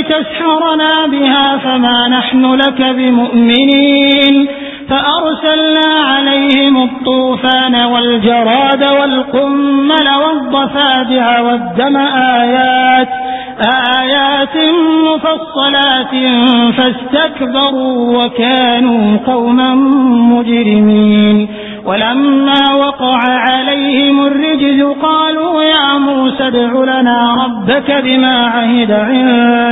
لتسحرنا بها فما نحن لك بمؤمنين فأرسلنا عليهم الطوفان والجراد والقمل والضفادع والدم آيات آيات مفصلات فاستكبروا وكانوا قوما مجرمين. ولما وقع عليهم الرجز قالوا يا موسى ادع لنا ربك بما عهد عندك.